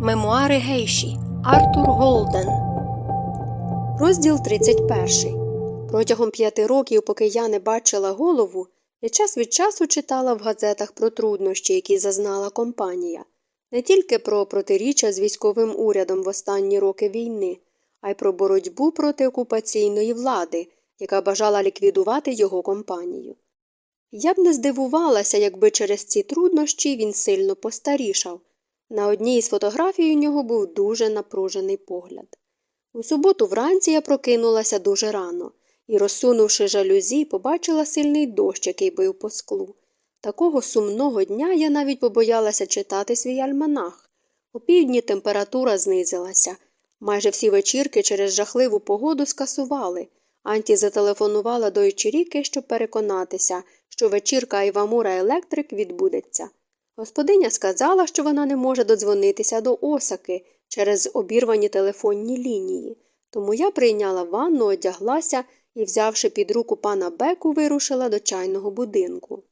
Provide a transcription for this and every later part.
Мемуари Гейші Артур Голден. Розділ 31. Протягом п'яти років, поки я не бачила голову, я час від часу читала в газетах про труднощі, які зазнала компанія, не тільки про протиріччя з військовим урядом в останні роки війни, а й про боротьбу проти окупаційної влади, яка бажала ліквідувати його компанію. Я б не здивувалася, якби через ці труднощі він сильно постарішав. На одній із фотографій у нього був дуже напружений погляд. У суботу вранці я прокинулася дуже рано і, розсунувши жалюзі, побачила сильний дощ, який бив по склу. Такого сумного дня я навіть побоялася читати свій альманах. У півдні температура знизилася. Майже всі вечірки через жахливу погоду скасували. Анті зателефонувала до Ічіріки, щоб переконатися, що вечірка Айвамура Електрик відбудеться. Господиня сказала, що вона не може додзвонитися до осаки через обірвані телефонні лінії, тому я прийняла ванну, одяглася і, взявши під руку пана Беку, вирушила до чайного будинку.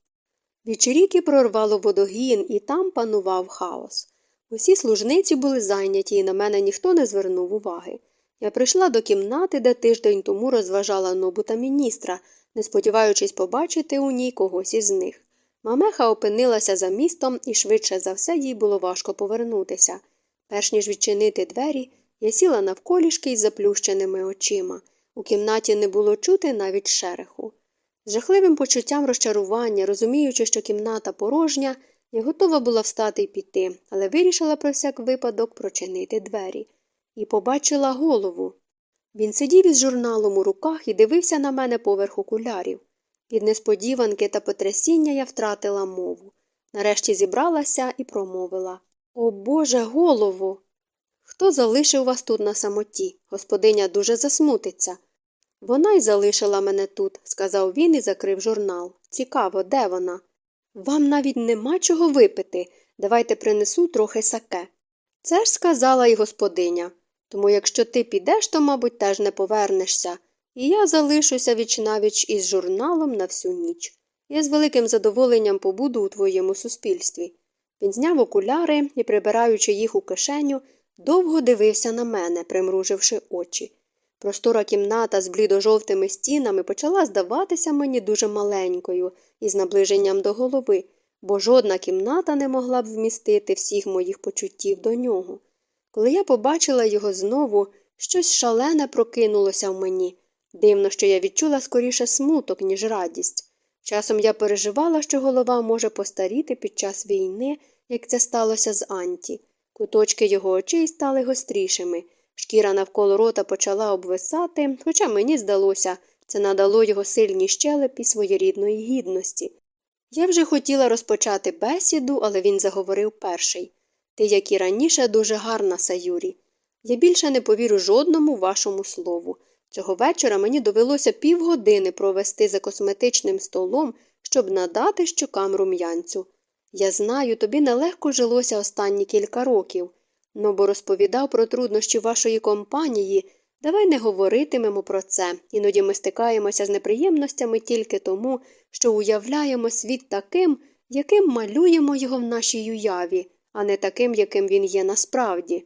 Вічеріки прорвало водогін, і там панував хаос. Усі служниці були зайняті, і на мене ніхто не звернув уваги. Я прийшла до кімнати, де тиждень тому розважала нобу та міністра, не сподіваючись побачити у ній когось із них. Мамеха опинилася за містом, і швидше за все їй було важко повернутися. Перш ніж відчинити двері, я сіла навколішки із заплющеними очима. У кімнаті не було чути навіть шереху. З жахливим почуттям розчарування, розуміючи, що кімната порожня, я готова була встати і піти, але вирішила про всяк випадок прочинити двері. І побачила голову. Він сидів із журналом у руках і дивився на мене поверх окулярів. Від несподіванки та потрясіння я втратила мову. Нарешті зібралася і промовила О Боже голову. Хто залишив вас тут на самоті? Господиня дуже засмутиться. Вона й залишила мене тут, сказав він і закрив журнал. Цікаво, де вона? Вам навіть нема чого випити. Давайте принесу трохи саке. Це ж сказала й господиня. Тому якщо ти підеш, то, мабуть, теж не повернешся і я залишуся вічнавіч із журналом на всю ніч. Я з великим задоволенням побуду у твоєму суспільстві. Він зняв окуляри і, прибираючи їх у кишеню, довго дивився на мене, примруживши очі. Простора кімната з блідо-жовтими стінами почала здаватися мені дуже маленькою із наближенням до голови, бо жодна кімната не могла б вмістити всіх моїх почуттів до нього. Коли я побачила його знову, щось шалене прокинулося в мені. Дивно, що я відчула скоріше смуток, ніж радість. Часом я переживала, що голова може постаріти під час війни, як це сталося з Анті. Куточки його очей стали гострішими. Шкіра навколо рота почала обвисати, хоча мені здалося, це надало його сильній щелепі своєрідної гідності. Я вже хотіла розпочати бесіду, але він заговорив перший Ти, як і раніше, дуже гарна, Саюрі. Я більше не повірю жодному вашому слову. Цього вечора мені довелося півгодини провести за косметичним столом, щоб надати щокам рум'янцю. Я знаю, тобі нелегко жилося останні кілька років, бо розповідав про труднощі вашої компанії, давай не говоритимемо про це, іноді ми стикаємося з неприємностями тільки тому, що уявляємо світ таким, яким малюємо його в нашій уяві, а не таким, яким він є насправді.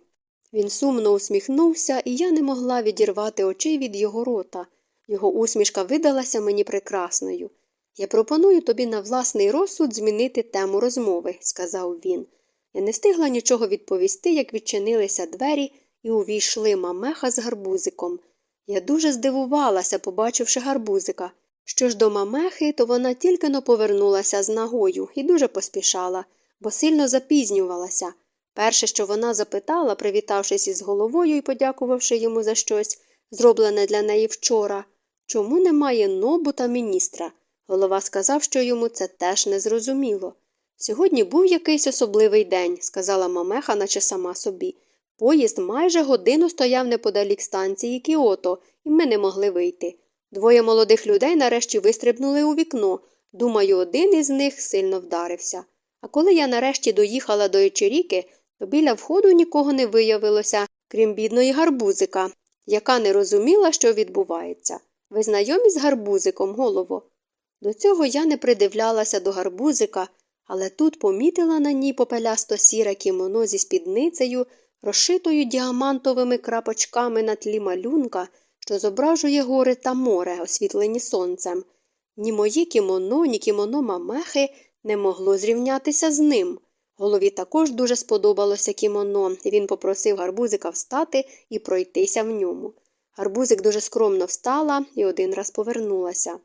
Він сумно усміхнувся, і я не могла відірвати очей від його рота. Його усмішка видалася мені прекрасною. Я пропоную тобі на власний розсуд змінити тему розмови, сказав він. Я не встигла нічого відповісти, як відчинилися двері і увійшли мамеха з гарбузиком. Я дуже здивувалася, побачивши гарбузика. Що ж до мамехи, то вона тільки но повернулася з нагою і дуже поспішала, бо сильно запізнювалася. Перше, що вона запитала, привітавшись із головою і подякувавши йому за щось, зроблене для неї вчора, чому немає нобу та міністра. Голова сказав, що йому це теж не зрозуміло. Сьогодні був якийсь особливий день, сказала мамеха, наче сама собі. Поїзд майже годину стояв неподалік станції Кіото, і ми не могли вийти. Двоє молодих людей нарешті вистрибнули у вікно. Думаю, один із них сильно вдарився. А коли я нарешті доїхала до Ічеріки, то біля входу нікого не виявилося, крім бідної гарбузика, яка не розуміла, що відбувається. Ви знайомі з гарбузиком, голово? До цього я не придивлялася до гарбузика, але тут помітила на ній попелясто сіре кімоно зі спідницею, розшитою діамантовими крапочками на тлі малюнка, що зображує гори та море, освітлені сонцем. Ні моє кімоно, ні кімоно мамехи не могло зрівнятися з ним. Голові також дуже сподобалося кімоно, і він попросив гарбузика встати і пройтися в ньому. Гарбузик дуже скромно встала і один раз повернулася.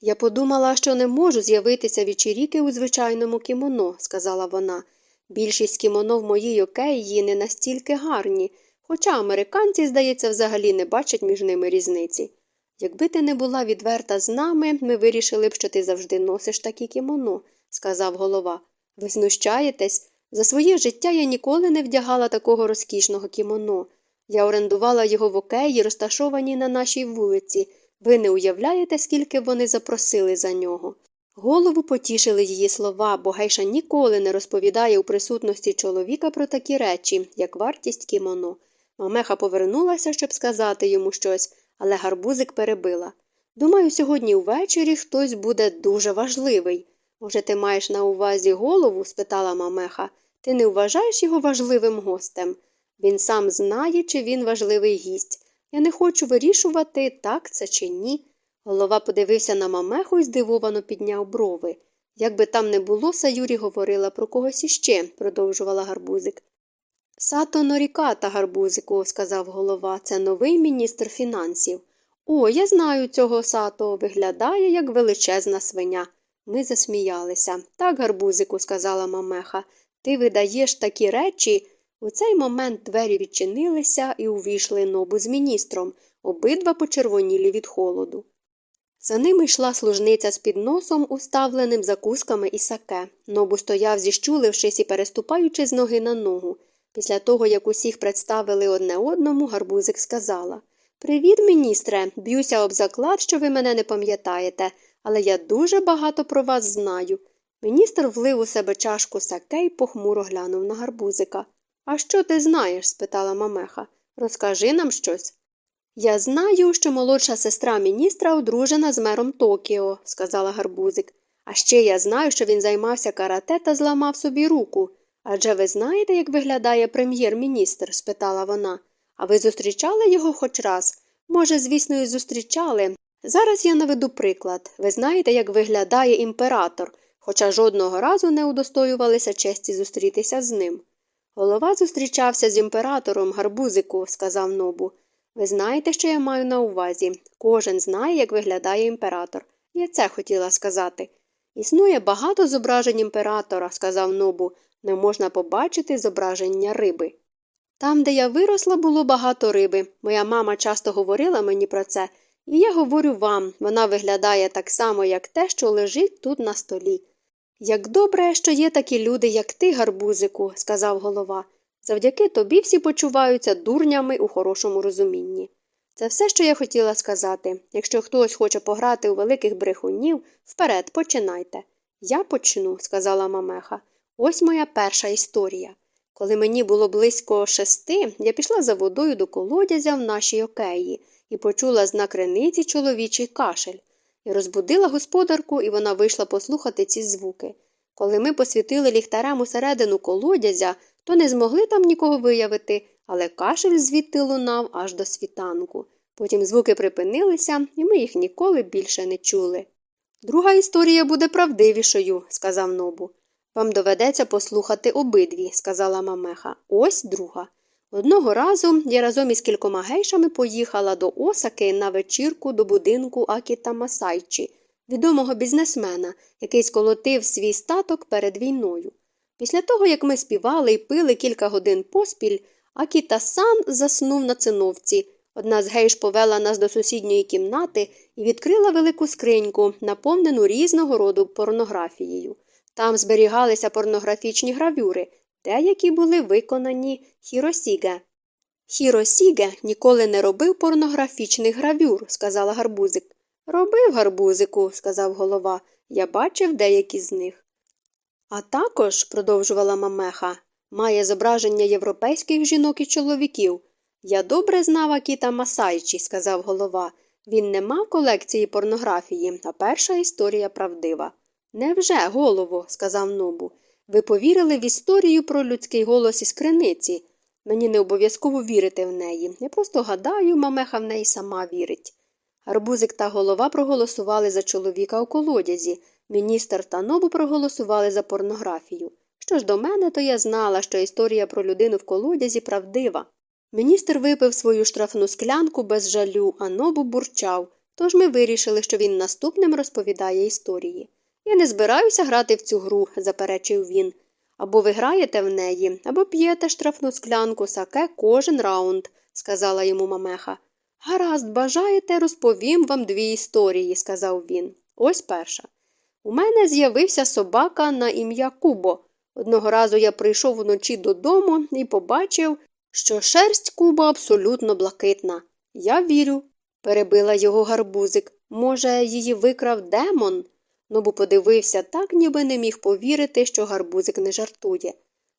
Я подумала, що не можу з'явитися вічіріки у звичайному кімоно, сказала вона. Більшість кімоно в моїй океї не настільки гарні, хоча американці, здається, взагалі не бачать між ними різниці. Якби ти не була відверта з нами, ми вирішили б, що ти завжди носиш такі кімоно, сказав голова. Ви знущаєтесь? За своє життя я ніколи не вдягала такого розкішного кімоно. Я орендувала його в океї, розташованій на нашій вулиці. Ви не уявляєте, скільки вони запросили за нього. Голову потішили її слова, бо гейша ніколи не розповідає у присутності чоловіка про такі речі, як вартість кімоно. Мамеха повернулася, щоб сказати йому щось, але гарбузик перебила. Думаю, сьогодні ввечері хтось буде дуже важливий. Може, ти маєш на увазі голову? спитала мамеха. Ти не вважаєш його важливим гостем? Він сам знає, чи він важливий гість. Я не хочу вирішувати, так це чи ні. Голова подивився на мамеху і здивовано підняв брови. Якби там не було, Саюрі говорила про когось іще, продовжувала гарбузик. Сато Норіката, гарбузику, сказав голова, це новий міністр фінансів. О, я знаю цього сато, виглядає, як величезна свиня. Ми засміялися. Так, гарбузику, сказала мамеха, ти видаєш такі речі. У цей момент двері відчинилися і увійшли нобу з міністром, обидва почервонілі від холоду. За ними йшла служниця з підносом, уставленим закусками і саке. Нобу стояв, зіщулившись і переступаючи з ноги на ногу. Після того, як усіх представили одне одному, гарбузик сказала Привіт, міністре, б'юся об заклад, що ви мене не пам'ятаєте, але я дуже багато про вас знаю. Міністр влив у себе чашку саке і похмуро глянув на гарбузика. А що ти знаєш? спитала мамеха. Розкажи нам щось. Я знаю, що молодша сестра міністра одружена з мером Токіо, сказала гарбузик. А ще я знаю, що він займався карате та зламав собі руку. Адже ви знаєте, як виглядає прем'єр-міністр? спитала вона. А ви зустрічали його хоч раз? Може, звісно, і зустрічали. Зараз я наведу приклад. Ви знаєте, як виглядає імператор, хоча жодного разу не удостоювалися честі зустрітися з ним. Голова зустрічався з імператором гарбузику, сказав нобу. Ви знаєте, що я маю на увазі. Кожен знає, як виглядає імператор. Я це хотіла сказати. Існує багато зображень імператора, сказав нобу, не можна побачити зображення риби. Там, де я виросла, було багато риби. Моя мама часто говорила мені про це, і я говорю вам вона виглядає так само, як те, що лежить тут на столі. Як добре, що є такі люди, як ти, гарбузику, сказав голова. Завдяки тобі всі почуваються дурнями у хорошому розумінні. Це все, що я хотіла сказати. Якщо хтось хоче пограти у великих брехунів, вперед починайте. Я почну, сказала мамеха. Ось моя перша історія. Коли мені було близько шести, я пішла за водою до колодязя в нашій океї і почула з на чоловічий кашель. Я розбудила господарку, і вона вийшла послухати ці звуки. Коли ми посвітили ліхтарем усередину колодязя, то не змогли там нікого виявити, але кашель звідти лунав аж до світанку. Потім звуки припинилися, і ми їх ніколи більше не чули. Друга історія буде правдивішою, сказав нобу. Вам доведеться послухати обидві, сказала мамеха. Ось друга. Одного разу я разом із кількома гейшами поїхала до Осаки на вечірку до будинку Акіта Масайчі, відомого бізнесмена, який сколотив свій статок перед війною. Після того, як ми співали і пили кілька годин поспіль, Акіта сан заснув на циновці. Одна з гейш повела нас до сусідньої кімнати і відкрила велику скриньку, наповнену різного роду порнографією. Там зберігалися порнографічні гравюри, деякі були виконані Хіросіге. Хіросіге ніколи не робив порнографічних гравюр, сказала гарбузик. Робив гарбузику, сказав голова. Я бачив деякі з них. А також, продовжувала мамеха, має зображення європейських жінок і чоловіків. Я добре знав Акіта Масайчі, сказав голова. Він не мав колекції порнографії, а перша історія правдива. Невже, голово, сказав нобу. Ви повірили в історію про людський голос із криниці. Мені не обов'язково вірити в неї. Я просто гадаю, мамеха в неї сама вірить. Гарбузик та голова проголосували за чоловіка у колодязі, міністр та нобу проголосували за порнографію. Що ж до мене, то я знала, що історія про людину в колодязі правдива. Міністр випив свою штрафну склянку без жалю, а нобу бурчав, тож ми вирішили, що він наступним розповідає історії. Я не збираюся грати в цю гру, заперечив він. Або ви граєте в неї, або п'єте штрафну склянку саке кожен раунд, сказала йому мамеха. Гаразд, бажаєте, розповім вам дві історії, сказав він. Ось перша. У мене з'явився собака на ім'я Кубо. Одного разу я прийшов вночі додому і побачив, що шерсть Куба абсолютно блакитна. Я вірю, перебила його гарбузик. Може, її викрав демон? Нобу подивився так, ніби не міг повірити, що гарбузик не жартує.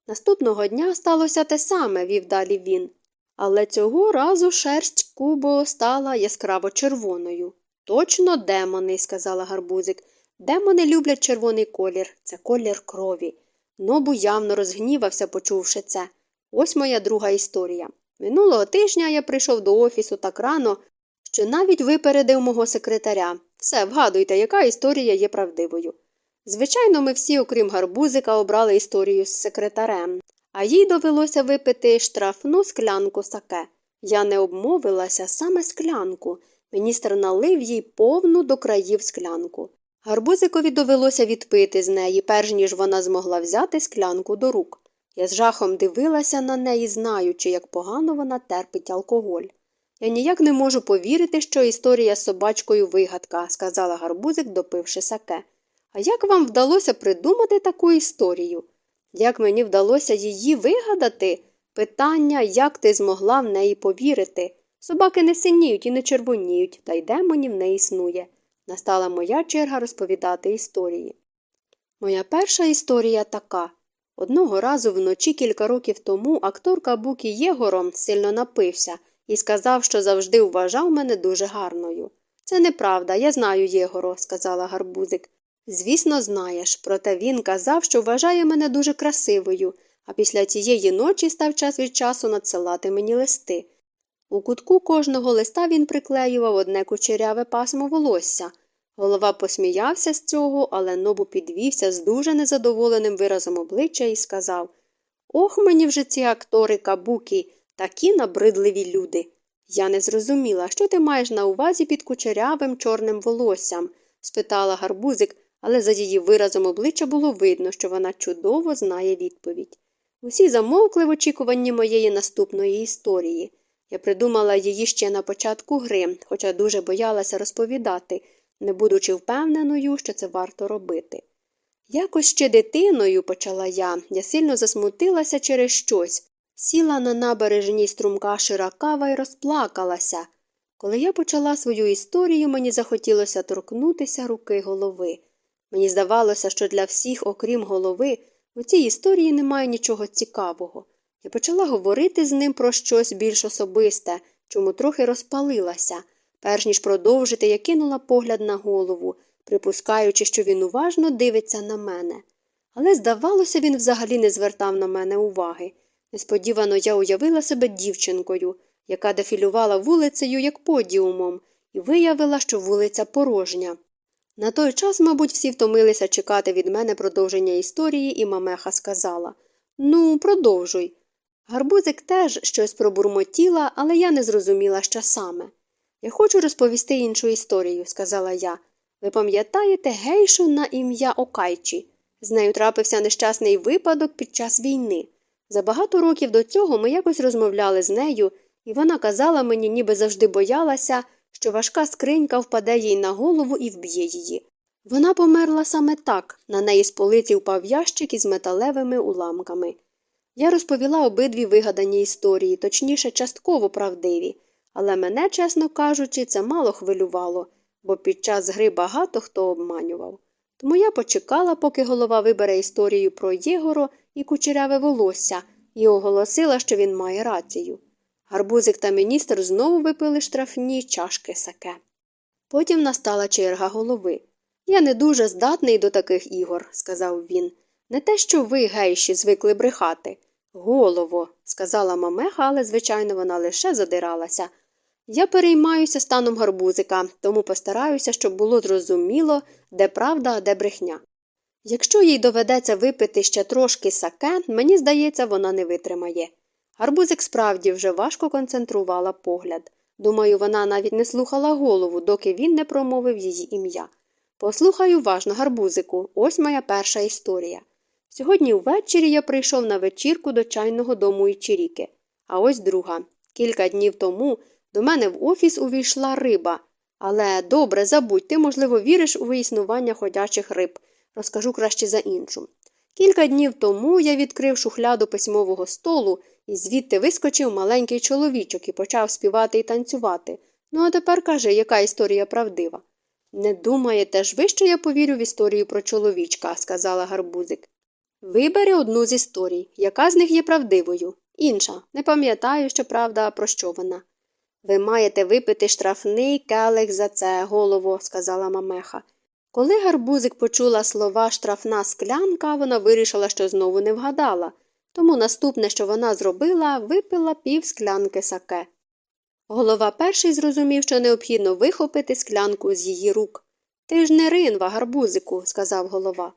Наступного дня сталося те саме, вів далі він. Але цього разу шерсть Кубо стала яскраво червоною. Точно демони, сказала гарбузик. Демони люблять червоний колір, це колір крові. Нобу явно розгнівався, почувши це. Ось моя друга історія. Минулого тижня я прийшов до офісу так рано, що навіть випередив мого секретаря. Все, вгадуйте, яка історія є правдивою. Звичайно, ми всі, окрім гарбузика, обрали історію з секретарем, а їй довелося випити штрафну склянку саке. Я не обмовилася саме склянку. Міністр налив їй повну до країв склянку. Гарбузикові довелося відпити з неї, перш ніж вона змогла взяти склянку до рук. Я з жахом дивилася на неї, знаючи, як погано вона терпить алкоголь. Я ніяк не можу повірити, що історія з собачкою вигадка, сказала гарбузик, допивши саке. А як вам вдалося придумати таку історію? Як мені вдалося її вигадати? Питання, як ти змогла в неї повірити. Собаки не синіють і не червоніють, та й демонів не існує. Настала моя черга розповідати історії. Моя перша історія така. Одного разу вночі кілька років тому актор Кабукі Єгором сильно напився і сказав, що завжди вважав мене дуже гарною. Це неправда, я знаю Єгоро, сказала гарбузик. Звісно, знаєш, проте він казав, що вважає мене дуже красивою, а після тієї ночі став час від часу надсилати мені листи. У кутку кожного листа він приклеював одне кучеряве пасмо волосся. Голова посміявся з цього, але нобу підвівся з дуже незадоволеним виразом обличчя і сказав Ох, мені вже ці актори кабукі, такі набридливі люди. Я не зрозуміла, що ти маєш на увазі під кучерявим чорним волоссям? спитала гарбузик, але за її виразом обличчя було видно, що вона чудово знає відповідь. Усі замовкли в очікуванні моєї наступної історії. Я придумала її ще на початку гри, хоча дуже боялася розповідати, не будучи впевненою, що це варто робити. Якось ще дитиною, почала я, я сильно засмутилася через щось, сіла на набережній струмка Ширакава і розплакалася. Коли я почала свою історію, мені захотілося торкнутися руки голови. Мені здавалося, що для всіх, окрім голови, у цій історії немає нічого цікавого. Я почала говорити з ним про щось більш особисте, чому трохи розпалилася. Перш ніж продовжити, я кинула погляд на голову, припускаючи, що він уважно дивиться на мене. Але, здавалося, він взагалі не звертав на мене уваги. Несподівано я уявила себе дівчинкою, яка дефілювала вулицею як подіумом, і виявила, що вулиця порожня. На той час, мабуть, всі втомилися чекати від мене продовження історії, і мамеха сказала Ну, продовжуй. Гарбузик теж щось пробурмотіла, але я не зрозуміла, що саме. Я хочу розповісти іншу історію, сказала я. Ви пам'ятаєте гейшу на ім'я Окайчі? З нею трапився нещасний випадок під час війни. За багато років до цього ми якось розмовляли з нею, і вона казала мені, ніби завжди боялася, що важка скринька впаде їй на голову і вб'є її. Вона померла саме так, на неї з полиці впав ящик із металевими уламками. Я розповіла обидві вигадані історії, точніше, частково правдиві, але мене, чесно кажучи, це мало хвилювало, бо під час гри багато хто обманював. Тому я почекала, поки голова вибере історію про Єгоро і кучеряве волосся, і оголосила, що він має рацію. Гарбузик та міністр знову випили штрафні чашки саке. Потім настала черга голови. Я не дуже здатний до таких ігор, сказав він. Не те, що ви, гейші, звикли брехати. Голово, сказала мамеха, але, звичайно, вона лише задиралася. Я переймаюся станом гарбузика, тому постараюся, щоб було зрозуміло, де правда, а де брехня. Якщо їй доведеться випити ще трошки саке, мені здається, вона не витримає. Гарбузик справді вже важко концентрувала погляд. Думаю, вона навіть не слухала голову, доки він не промовив її ім'я. Послухай уважно, гарбузику, ось моя перша історія. Сьогодні ввечері я прийшов на вечірку до чайного дому Ічіріки. А ось друга. Кілька днів тому до мене в офіс увійшла риба. Але добре, забудь, ти, можливо, віриш у існування ходячих риб. Розкажу краще за іншу. Кілька днів тому я відкрив шухляду письмового столу, і звідти вискочив маленький чоловічок і почав співати і танцювати. Ну, а тепер каже, яка історія правдива. Не думаєте ж ви, що я повірю в історію про чоловічка, сказала гарбузик. Вибери одну з історій, яка з них є правдивою. Інша. Не пам'ятаю, що правда, про що вона. Ви маєте випити штрафний келих за це, голово, сказала мамеха. Коли гарбузик почула слова штрафна склянка, вона вирішила, що знову не вгадала, тому наступне, що вона зробила, випила пів склянки саке. Голова перший зрозумів, що необхідно вихопити склянку з її рук. Ти ж не ринва, гарбузику, сказав голова.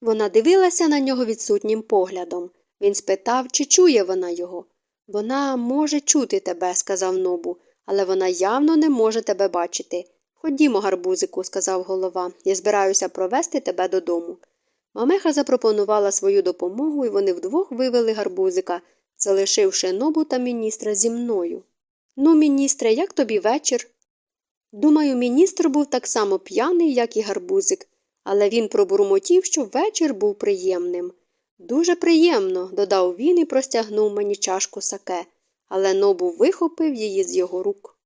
Вона дивилася на нього відсутнім поглядом. Він спитав, чи чує вона його. Вона може чути тебе, сказав нобу, але вона явно не може тебе бачити. Ходімо, гарбузику, сказав голова, я збираюся провести тебе додому. Мамеха запропонувала свою допомогу, і вони вдвох вивели гарбузика, залишивши нобу та міністра зі мною. Ну, міністре, як тобі вечір? Думаю, міністр був так само п'яний, як і гарбузик, але він пробурмотів, що вечір був приємним. Дуже приємно, додав він і простягнув мені чашку саке, але нобу вихопив її з його рук.